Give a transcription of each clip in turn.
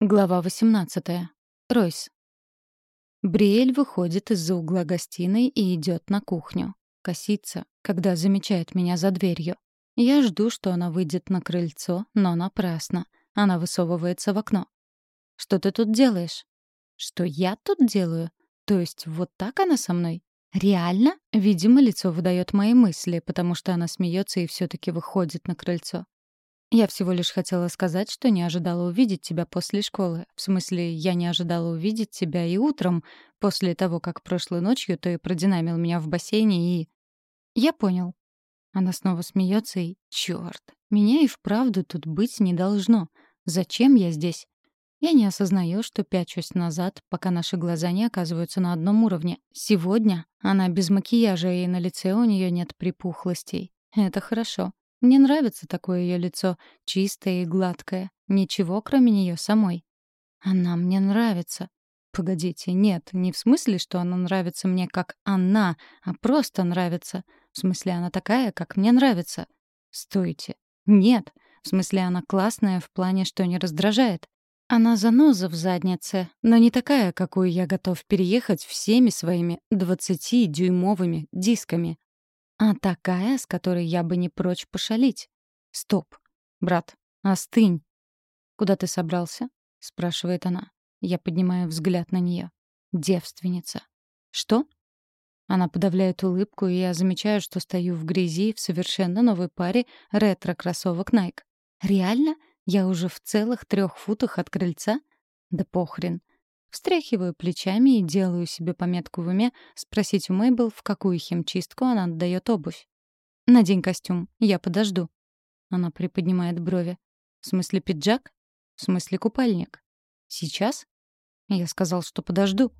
Глава 18. Ройс. Бриэль выходит из-за угла гостиной и идет на кухню. Косится, когда замечает меня за дверью. Я жду, что она выйдет на крыльцо, но напрасно. Она высовывается в окно. «Что ты тут делаешь?» «Что я тут делаю? То есть вот так она со мной? Реально?» Видимо, лицо выдает мои мысли, потому что она смеется и все таки выходит на крыльцо. Я всего лишь хотела сказать, что не ожидала увидеть тебя после школы. В смысле, я не ожидала увидеть тебя и утром, после того, как прошлой ночью ты продинамил меня в бассейне и... Я понял. Она снова смеется и... Чёрт, меня и вправду тут быть не должно. Зачем я здесь? Я не осознаю, что пячусь назад, пока наши глаза не оказываются на одном уровне. Сегодня она без макияжа, и на лице у нее нет припухлостей. Это хорошо. Мне нравится такое ее лицо, чистое и гладкое. Ничего, кроме нее самой. Она мне нравится. Погодите, нет, не в смысле, что она нравится мне как она, а просто нравится. В смысле, она такая, как мне нравится. Стойте. Нет, в смысле, она классная в плане, что не раздражает. Она заноза в заднице, но не такая, какую я готов переехать всеми своими двадцати-дюймовыми дисками а такая, с которой я бы не прочь пошалить. Стоп. Брат, остынь. Куда ты собрался? спрашивает она. Я поднимаю взгляд на нее. Девственница. Что? Она подавляет улыбку, и я замечаю, что стою в грязи в совершенно новой паре ретро-кроссовок Nike. Реально? Я уже в целых трех футах от крыльца? Да похрен. Встряхиваю плечами и делаю себе пометку в уме спросить у Мэйбл, в какую химчистку она отдает обувь. «Надень костюм, я подожду». Она приподнимает брови. «В смысле пиджак? В смысле купальник? Сейчас?» Я сказал, что подожду.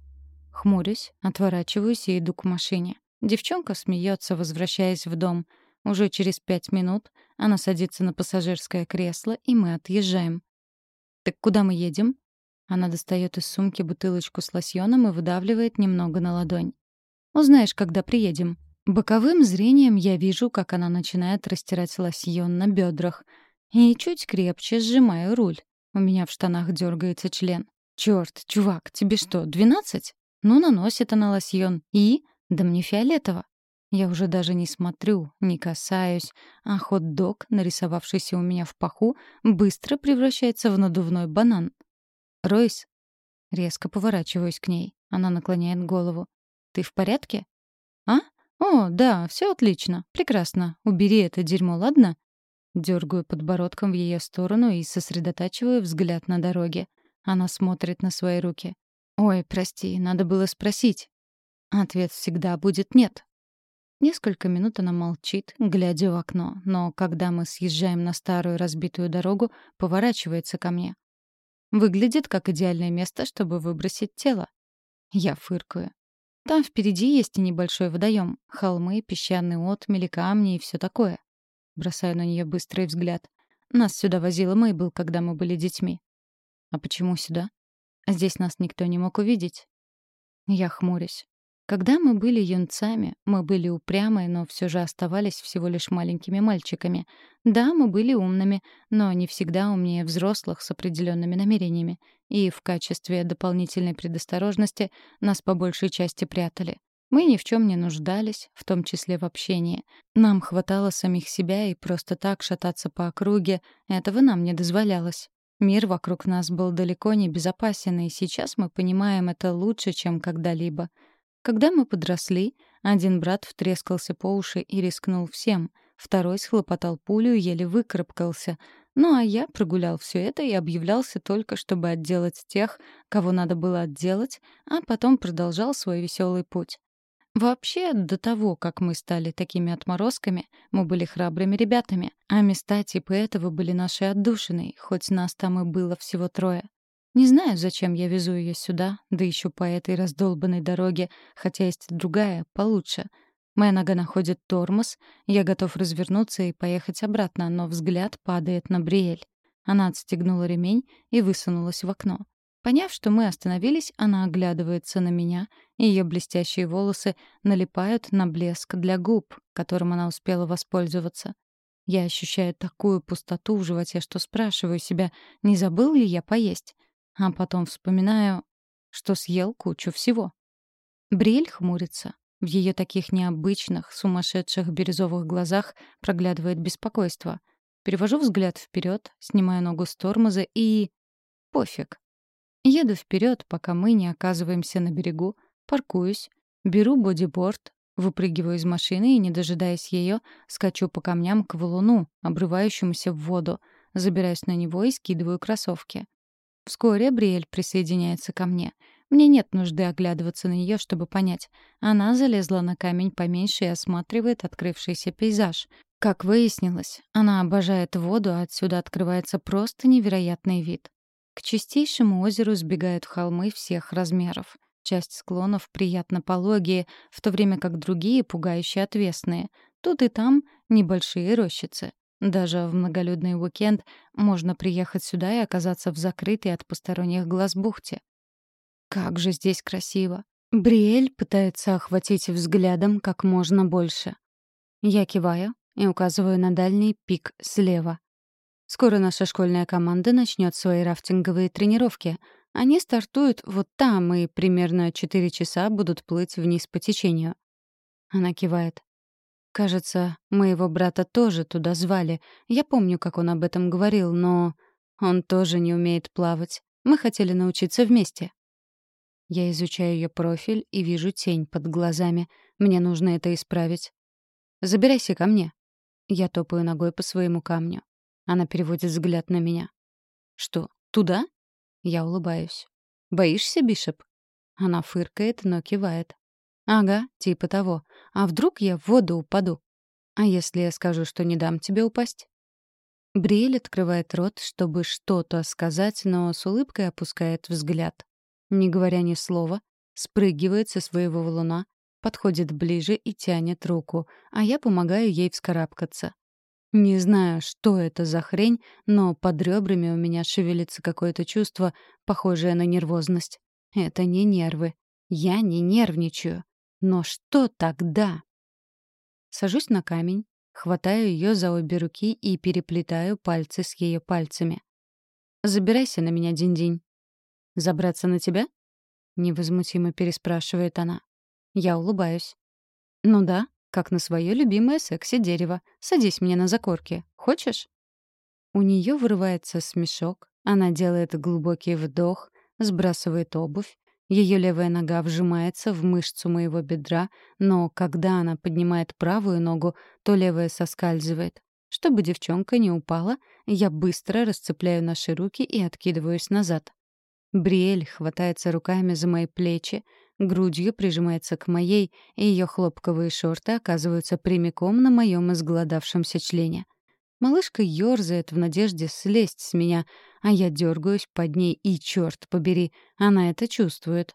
Хмурюсь, отворачиваюсь и иду к машине. Девчонка смеется, возвращаясь в дом. Уже через пять минут она садится на пассажирское кресло, и мы отъезжаем. «Так куда мы едем?» Она достает из сумки бутылочку с лосьоном и выдавливает немного на ладонь. «Узнаешь, когда приедем». Боковым зрением я вижу, как она начинает растирать лосьон на бедрах. И чуть крепче сжимаю руль. У меня в штанах дергается член. Черт, чувак, тебе что, двенадцать? Ну, наносит она лосьон. И? Да мне фиолетово. Я уже даже не смотрю, не касаюсь, а хот-дог, нарисовавшийся у меня в паху, быстро превращается в надувной банан. «Ройс?» Резко поворачиваюсь к ней. Она наклоняет голову. «Ты в порядке?» «А? О, да, все отлично. Прекрасно. Убери это дерьмо, ладно?» Дергаю подбородком в ее сторону и сосредотачиваю взгляд на дороге. Она смотрит на свои руки. «Ой, прости, надо было спросить». Ответ всегда будет «нет». Несколько минут она молчит, глядя в окно, но когда мы съезжаем на старую разбитую дорогу, поворачивается ко мне. Выглядит как идеальное место, чтобы выбросить тело. Я фыркаю. Там впереди есть и небольшой водоем, холмы, песчаный отмели, камни и все такое. Бросаю на нее быстрый взгляд. Нас сюда возила Мейбл, когда мы были детьми. А почему сюда? Здесь нас никто не мог увидеть. Я хмурюсь. Когда мы были юнцами, мы были упрямы, но все же оставались всего лишь маленькими мальчиками. Да, мы были умными, но не всегда умнее взрослых с определенными намерениями. И в качестве дополнительной предосторожности нас по большей части прятали. Мы ни в чем не нуждались, в том числе в общении. Нам хватало самих себя, и просто так шататься по округе этого нам не дозволялось. Мир вокруг нас был далеко не безопасен, и сейчас мы понимаем это лучше, чем когда-либо — когда мы подросли, один брат втрескался по уши и рискнул всем, второй схлопотал пулю и еле выкарабкался, ну а я прогулял все это и объявлялся только, чтобы отделать тех, кого надо было отделать, а потом продолжал свой веселый путь. Вообще, до того, как мы стали такими отморозками, мы были храбрыми ребятами, а места типа этого были нашей отдушиной, хоть нас там и было всего трое. Не знаю, зачем я везу ее сюда, да еще по этой раздолбанной дороге, хотя есть другая, получше. Моя нога находит тормоз, я готов развернуться и поехать обратно, но взгляд падает на Бриэль. Она отстегнула ремень и высунулась в окно. Поняв, что мы остановились, она оглядывается на меня, и ее блестящие волосы налипают на блеск для губ, которым она успела воспользоваться. Я ощущаю такую пустоту в животе, что спрашиваю себя, не забыл ли я поесть. А потом вспоминаю, что съел кучу всего. Бриэль хмурится. В ее таких необычных, сумасшедших бирюзовых глазах проглядывает беспокойство. Перевожу взгляд вперед, снимаю ногу с тормоза и... Пофиг. Еду вперед, пока мы не оказываемся на берегу, паркуюсь, беру бодиборд, выпрыгиваю из машины и, не дожидаясь ее, скачу по камням к валуну, обрывающемуся в воду, забираюсь на него и скидываю кроссовки. Вскоре Бриэль присоединяется ко мне — мне нет нужды оглядываться на нее, чтобы понять. Она залезла на камень поменьше и осматривает открывшийся пейзаж. Как выяснилось, она обожает воду, а отсюда открывается просто невероятный вид. К чистейшему озеру сбегают холмы всех размеров. Часть склонов приятно пологие, в то время как другие пугающе отвесные. Тут и там небольшие рощицы. Даже в многолюдный уикенд можно приехать сюда и оказаться в закрытой от посторонних глаз бухте. Как же здесь красиво. Бриэль пытается охватить взглядом как можно больше. Я киваю и указываю на дальний пик слева. Скоро наша школьная команда начнет свои рафтинговые тренировки. Они стартуют вот там и примерно 4 часа будут плыть вниз по течению. Она кивает. Кажется, моего брата тоже туда звали. Я помню, как он об этом говорил, но он тоже не умеет плавать. Мы хотели научиться вместе. Я изучаю ее профиль и вижу тень под глазами. Мне нужно это исправить. «Забирайся ко мне». Я топаю ногой по своему камню. Она переводит взгляд на меня. «Что, туда?» Я улыбаюсь. «Боишься, Бишоп?» Она фыркает, но кивает. «Ага, типа того. А вдруг я в воду упаду? А если я скажу, что не дам тебе упасть?» Бриэль открывает рот, чтобы что-то сказать, но с улыбкой опускает взгляд не говоря ни слова, спрыгивает со своего валуна, подходит ближе и тянет руку, а я помогаю ей вскарабкаться. Не знаю, что это за хрень, но под ребрами у меня шевелится какое-то чувство, похожее на нервозность. Это не нервы. Я не нервничаю. Но что тогда? Сажусь на камень, хватаю ее за обе руки и переплетаю пальцы с ее пальцами. «Забирайся на меня, Динь-Динь». «Забраться на тебя?» — невозмутимо переспрашивает она. Я улыбаюсь. «Ну да, как на свое любимое секси-дерево. Садись мне на закорке. Хочешь?» У нее вырывается смешок, она делает глубокий вдох, сбрасывает обувь, ее левая нога вжимается в мышцу моего бедра, но когда она поднимает правую ногу, то левая соскальзывает. Чтобы девчонка не упала, я быстро расцепляю наши руки и откидываюсь назад. Бриэль хватается руками за мои плечи, грудью прижимается к моей, и ее хлопковые шорты оказываются прямиком на моем изголодавшемся члене. Малышка ёрзает в надежде слезть с меня, а я дергаюсь под ней, и, черт побери, она это чувствует.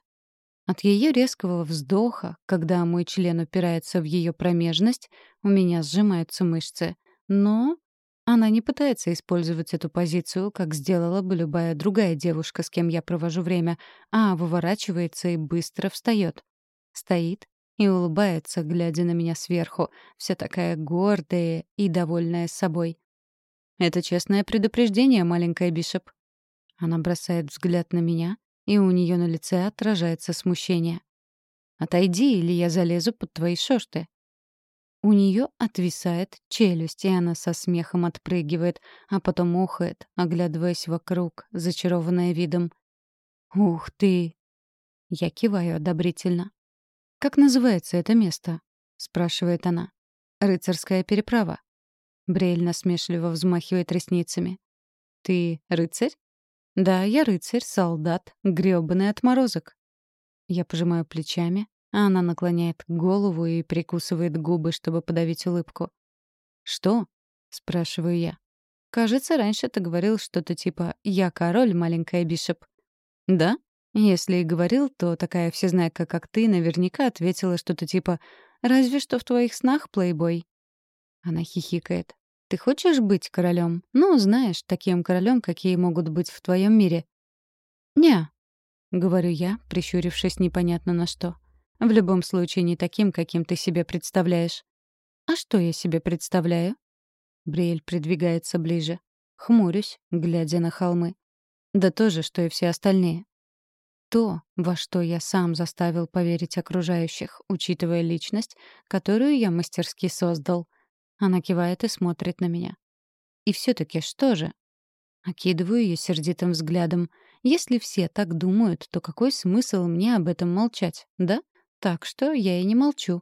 От ее резкого вздоха, когда мой член упирается в ее промежность, у меня сжимаются мышцы. Но она не пытается использовать эту позицию, как сделала бы любая другая девушка, с кем я провожу время, а выворачивается и быстро встает. Стоит и улыбается, глядя на меня сверху, вся такая гордая и довольная собой. «Это честное предупреждение, маленькая Бишоп». Она бросает взгляд на меня, и у нее на лице отражается смущение. «Отойди, или я залезу под твои шорты». У нее отвисает челюсть, и она со смехом отпрыгивает, а потом ухает, оглядываясь вокруг, зачарованная видом. «Ух ты!» Я киваю одобрительно. «Как называется это место?» — спрашивает она. «Рыцарская переправа». Брель насмешливо взмахивает ресницами. «Ты рыцарь?» «Да, я рыцарь, солдат, грёбаный отморозок». Я пожимаю плечами, а она наклоняет голову и прикусывает губы, чтобы подавить улыбку. «Что?» — спрашиваю я. «Кажется, раньше ты говорил что-то типа «Я король, маленькая Бишоп». «Да?» Если и говорил, то такая всезнайка, как ты, наверняка ответила что-то типа «Разве что в твоих снах, плейбой». Она хихикает. «Ты хочешь быть королем? Ну, знаешь, таким королем, какие могут быть в твоем мире». «Не», — говорю я, прищурившись непонятно на что. В любом случае не таким, каким ты себе представляешь. А что я себе представляю? Бриэль придвигается ближе. Хмурюсь, глядя на холмы. Да то же, что и все остальные. То, во что я сам заставил поверить окружающих, учитывая личность, которую я мастерски создал. Она кивает и смотрит на меня. И все таки что же? Окидываю ее сердитым взглядом. Если все так думают, то какой смысл мне об этом молчать, да? Так что я и не молчу.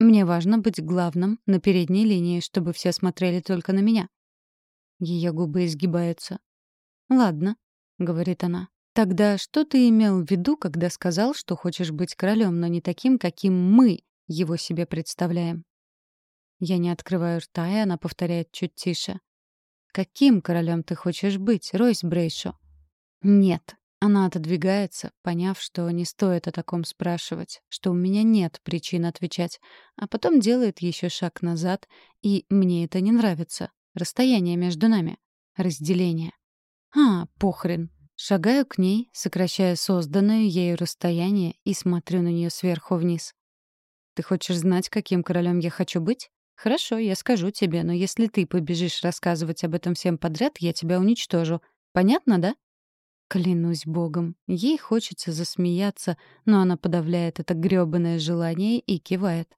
Мне важно быть главным на передней линии, чтобы все смотрели только на меня. Ее губы изгибаются. «Ладно», — говорит она. «Тогда что ты имел в виду, когда сказал, что хочешь быть королем, но не таким, каким мы его себе представляем?» Я не открываю рта, и она повторяет чуть тише. «Каким королем ты хочешь быть, Ройс Брейшо?» «Нет». Она отодвигается, поняв, что не стоит о таком спрашивать, что у меня нет причин отвечать, а потом делает еще шаг назад, и мне это не нравится. Расстояние между нами. Разделение. А, похрен. Шагаю к ней, сокращая созданное ею расстояние и смотрю на нее сверху вниз. «Ты хочешь знать, каким королем я хочу быть? Хорошо, я скажу тебе, но если ты побежишь рассказывать об этом всем подряд, я тебя уничтожу. Понятно, да?» Клянусь богом, ей хочется засмеяться, но она подавляет это грёбаное желание и кивает.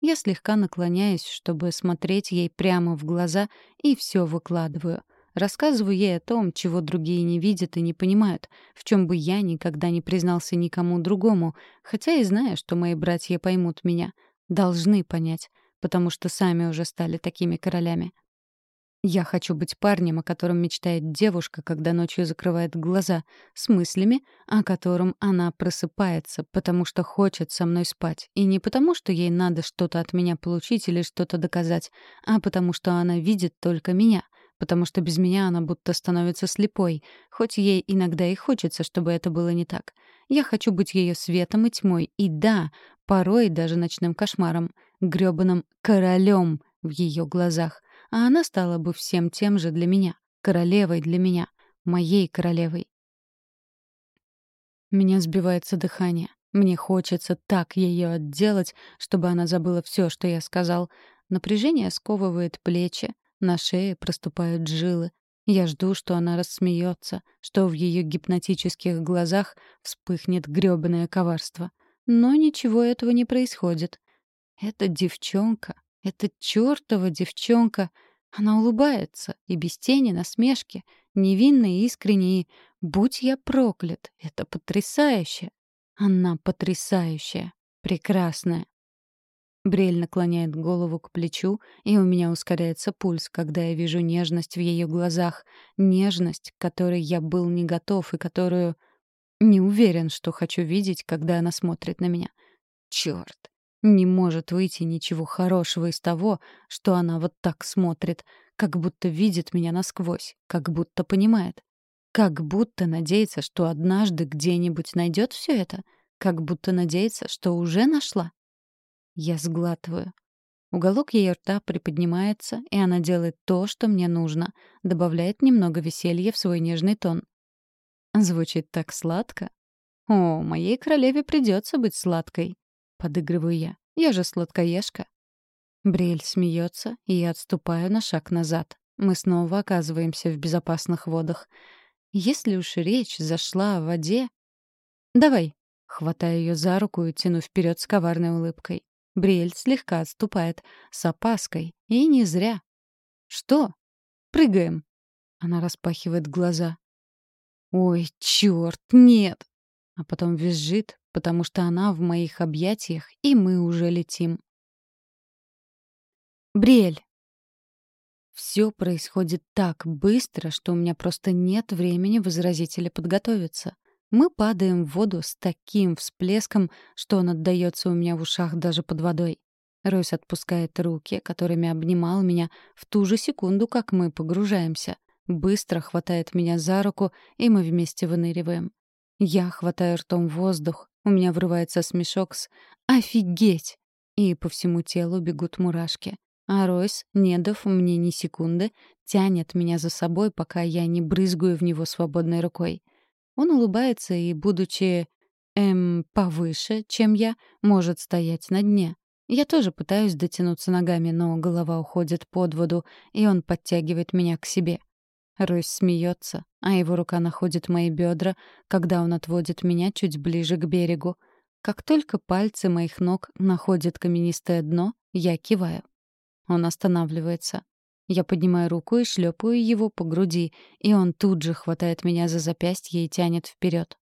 Я слегка наклоняюсь, чтобы смотреть ей прямо в глаза, и все выкладываю. Рассказываю ей о том, чего другие не видят и не понимают, в чем бы я никогда не признался никому другому, хотя и знаю, что мои братья поймут меня. Должны понять, потому что сами уже стали такими королями. Я хочу быть парнем, о котором мечтает девушка, когда ночью закрывает глаза, с мыслями, о котором она просыпается, потому что хочет со мной спать. И не потому, что ей надо что-то от меня получить или что-то доказать, а потому что она видит только меня, потому что без меня она будто становится слепой, хоть ей иногда и хочется, чтобы это было не так. Я хочу быть ее светом и тьмой, и да, порой даже ночным кошмаром, грёбаным королем в ее глазах — а она стала бы всем тем же для меня, королевой для меня, моей королевой. Меня сбивается дыхание. Мне хочется так ее отделать, чтобы она забыла все, что я сказал. Напряжение сковывает плечи, на шее проступают жилы. Я жду, что она рассмеется, что в ее гипнотических глазах вспыхнет грёбаное коварство. Но ничего этого не происходит. Эта девчонка эта чёртова девчонка, она улыбается, и без тени насмешки, невинная и искренне, будь я проклят, это потрясающе. Она потрясающая, прекрасная. Брель наклоняет голову к плечу, и у меня ускоряется пульс, когда я вижу нежность в ее глазах, нежность, к которой я был не готов и которую не уверен, что хочу видеть, когда она смотрит на меня. Чёрт! Не может выйти ничего хорошего из того, что она вот так смотрит, как будто видит меня насквозь, как будто понимает. Как будто надеется, что однажды где-нибудь найдет все это, как будто надеется, что уже нашла. Я сглатываю. Уголок ее рта приподнимается, и она делает то, что мне нужно, добавляет немного веселья в свой нежный тон. Звучит так сладко. О, моей королеве придется быть сладкой подыгрываю я. Я же сладкоежка. Брель смеется, и я отступаю на шаг назад. Мы снова оказываемся в безопасных водах. Если уж речь зашла о воде... «Давай!» — хватаю ее за руку и тяну вперед с коварной улыбкой. Бриэль слегка отступает, с опаской, и не зря. «Что?» «Прыгаем!» Она распахивает глаза. «Ой, черт, нет!» А потом визжит, потому что она в моих объятиях, и мы уже летим. Бриэль. Все происходит так быстро, что у меня просто нет времени возразить или подготовиться. Мы падаем в воду с таким всплеском, что он отдаётся у меня в ушах даже под водой. Ройс отпускает руки, которыми обнимал меня в ту же секунду, как мы погружаемся. Быстро хватает меня за руку, и мы вместе выныриваем. Я хватаю ртом воздух, у меня врывается смешок с «Офигеть!» И по всему телу бегут мурашки. А Ройс, не дав мне ни секунды, тянет меня за собой, пока я не брызгаю в него свободной рукой. Он улыбается и, будучи, эм, повыше, чем я, может стоять на дне. Я тоже пытаюсь дотянуться ногами, но голова уходит под воду, и он подтягивает меня к себе. Ройс смеется, а его рука находит мои бедра, когда он отводит меня чуть ближе к берегу. Как только пальцы моих ног находят каменистое дно, я киваю. Он останавливается. Я поднимаю руку и шлепаю его по груди, и он тут же хватает меня за запястье и тянет вперед.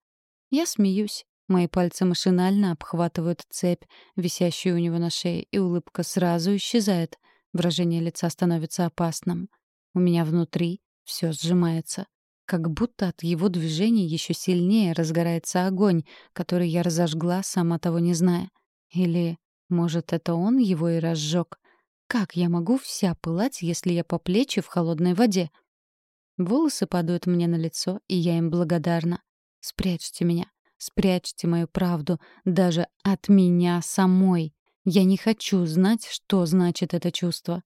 Я смеюсь. Мои пальцы машинально обхватывают цепь, висящую у него на шее, и улыбка сразу исчезает. Выражение лица становится опасным. У меня внутри все сжимается. Как будто от его движений еще сильнее разгорается огонь, который я разожгла, сама того не зная. Или, может, это он его и разжег? Как я могу вся пылать, если я по плечи в холодной воде? Волосы падают мне на лицо, и я им благодарна. Спрячьте меня. Спрячьте мою правду. Даже от меня самой. Я не хочу знать, что значит это чувство.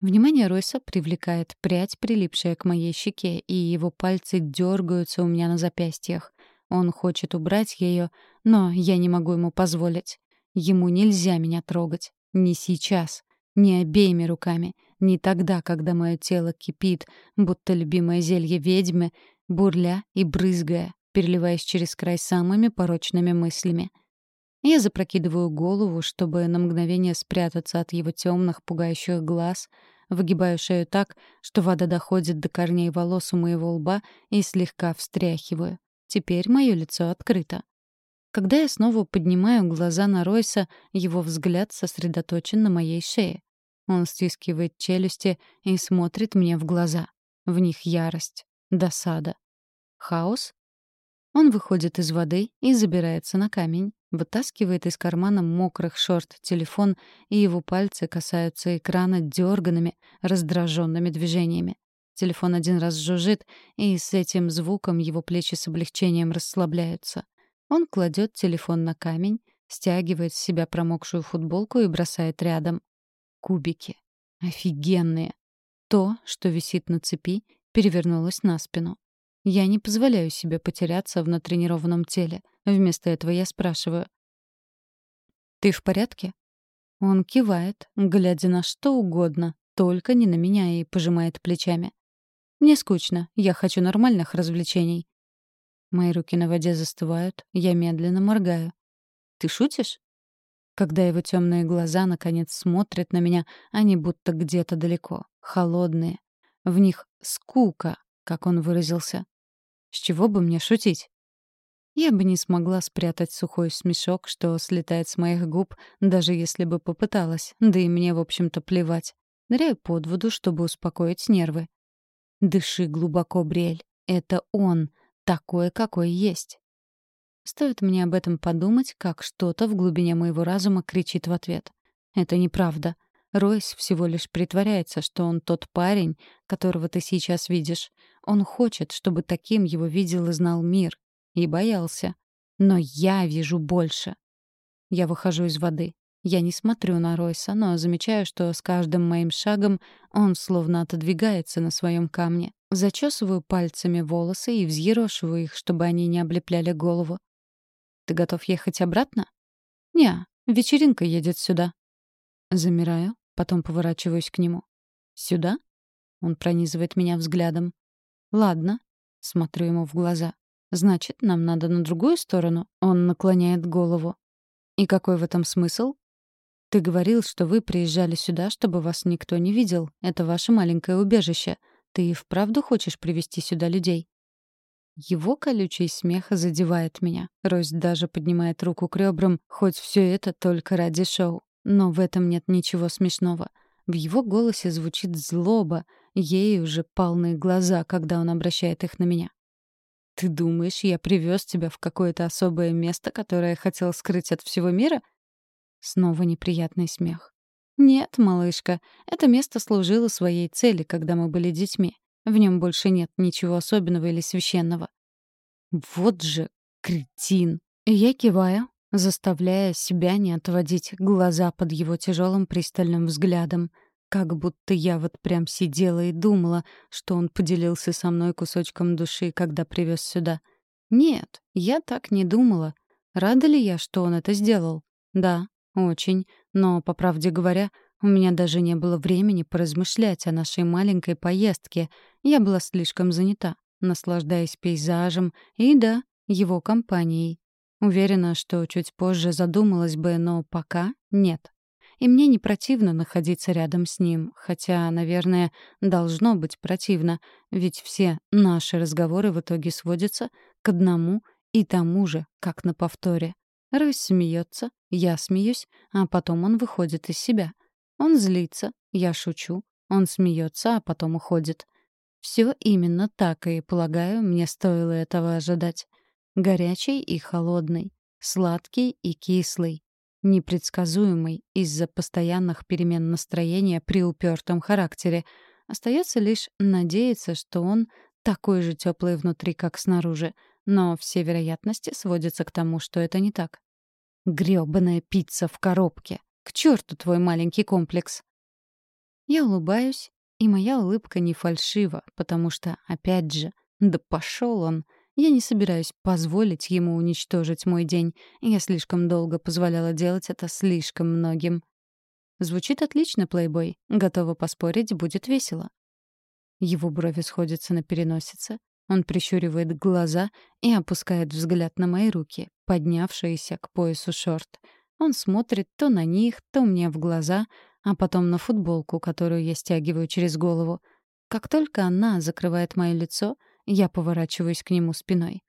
Внимание Ройса привлекает прядь, прилипшая к моей щеке, и его пальцы дергаются у меня на запястьях. Он хочет убрать ее, но я не могу ему позволить. Ему нельзя меня трогать. Не сейчас. Не обеими руками. Не тогда, когда мое тело кипит, будто любимое зелье ведьмы, бурля и брызгая, переливаясь через край самыми порочными мыслями. Я запрокидываю голову, чтобы на мгновение спрятаться от его темных, пугающих глаз, выгибаю шею так, что вода доходит до корней волос у моего лба и слегка встряхиваю. Теперь мое лицо открыто. Когда я снова поднимаю глаза на Ройса, его взгляд сосредоточен на моей шее. Он стискивает челюсти и смотрит мне в глаза. В них ярость, досада. Хаос? Он выходит из воды и забирается на камень, вытаскивает из кармана мокрых шорт телефон, и его пальцы касаются экрана дерганными, раздраженными движениями. Телефон один раз жужжит, и с этим звуком его плечи с облегчением расслабляются. Он кладет телефон на камень, стягивает с себя промокшую футболку и бросает рядом. Кубики. Офигенные. То, что висит на цепи, перевернулось на спину. Я не позволяю себе потеряться в натренированном теле. Вместо этого я спрашиваю. «Ты в порядке?» Он кивает, глядя на что угодно, только не на меня, и пожимает плечами. «Мне скучно. Я хочу нормальных развлечений. Мои руки на воде застывают, я медленно моргаю. «Ты шутишь?» Когда его темные глаза наконец смотрят на меня, они будто где-то далеко, холодные. В них скука, как он выразился. С чего бы мне шутить? Я бы не смогла спрятать сухой смешок, что слетает с моих губ, даже если бы попыталась, да и мне, в общем-то, плевать. Ныряю под воду, чтобы успокоить нервы. Дыши глубоко, Брель. Это он, такое, какое есть. Стоит мне об этом подумать, как что-то в глубине моего разума кричит в ответ. Это неправда. Ройс всего лишь притворяется, что он тот парень, которого ты сейчас видишь. Он хочет, чтобы таким его видел и знал мир. И боялся. Но я вижу больше. Я выхожу из воды. Я не смотрю на Ройса, но замечаю, что с каждым моим шагом он словно отодвигается на своем камне. Зачесываю пальцами волосы и взъерошиваю их, чтобы они не облепляли голову. «Ты готов ехать обратно?» «Не, вечеринка едет сюда». Замираю, потом поворачиваюсь к нему. «Сюда?» Он пронизывает меня взглядом. «Ладно». Смотрю ему в глаза. «Значит, нам надо на другую сторону?» Он наклоняет голову. «И какой в этом смысл?» «Ты говорил, что вы приезжали сюда, чтобы вас никто не видел. Это ваше маленькое убежище. Ты вправду хочешь привести сюда людей?» Его колючий смех задевает меня. Ройс даже поднимает руку к ребрам, хоть все это только ради шоу. Но в этом нет ничего смешного. В его голосе звучит злоба, ей уже полные глаза, когда он обращает их на меня. «Ты думаешь, я привез тебя в какое-то особое место, которое хотел скрыть от всего мира?» Снова неприятный смех. «Нет, малышка, это место служило своей цели, когда мы были детьми. В нем больше нет ничего особенного или священного». «Вот же кретин!» Я киваю, заставляя себя не отводить глаза под его тяжелым пристальным взглядом, как будто я вот прям сидела и думала, что он поделился со мной кусочком души, когда привез сюда. Нет, я так не думала. Рада ли я, что он это сделал? Да, очень. Но, по правде говоря, У меня даже не было времени поразмышлять о нашей маленькой поездке. Я была слишком занята, наслаждаясь пейзажем и, да, его компанией. Уверена, что чуть позже задумалась бы, но пока нет. И мне не противно находиться рядом с ним, хотя, наверное, должно быть противно, ведь все наши разговоры в итоге сводятся к одному и тому же, как на повторе. Ройс смеется, я смеюсь, а потом он выходит из себя. Он злится, я шучу, он смеется, а потом уходит. Все именно так, и, полагаю, мне стоило этого ожидать. Горячий и холодный, сладкий и кислый, непредсказуемый из-за постоянных перемен настроения при упертом характере. Остается лишь надеяться, что он такой же теплый внутри, как снаружи, но все вероятности сводятся к тому, что это не так. Грёбаная пицца в коробке. К черту твой маленький комплекс. Я улыбаюсь, и моя улыбка не фальшива, потому что, опять же, да пошел он — я не собираюсь позволить ему уничтожить мой день. Я слишком долго позволяла делать это слишком многим. Звучит отлично, плейбой. Готова поспорить, будет весело. Его брови сходятся на переносице. Он прищуривает глаза и опускает взгляд на мои руки, поднявшиеся к поясу шорт. Он смотрит то на них, то мне в глаза, а потом на футболку, которую я стягиваю через голову. Как только она закрывает мое лицо — я поворачиваюсь к нему спиной.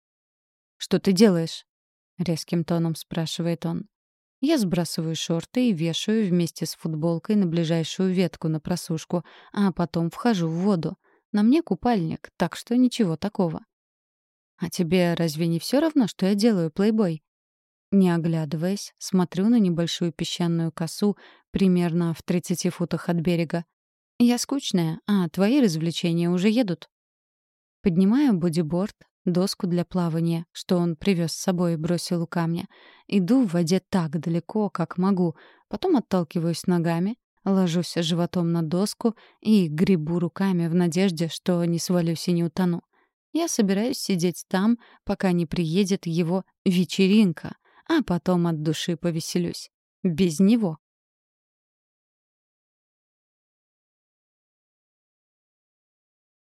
«Что ты делаешь?» — резким тоном спрашивает он. Я сбрасываю шорты и вешаю вместе с футболкой на ближайшую ветку на просушку, а потом вхожу в воду. На мне купальник, так что ничего такого. «А тебе разве не все равно, что я делаю, плейбой?» Не оглядываясь, смотрю на небольшую песчаную косу примерно в 30 футах от берега. «Я скучная, а твои развлечения уже едут». Поднимаю бодиборд, доску для плавания, что он привез с собой и бросил у камня. Иду в воде так далеко, как могу, потом отталкиваюсь ногами, ложусь животом на доску и гребу руками в надежде, что не свалюсь и не утону. Я собираюсь сидеть там, пока не приедет его вечеринка, а потом от души повеселюсь. Без него.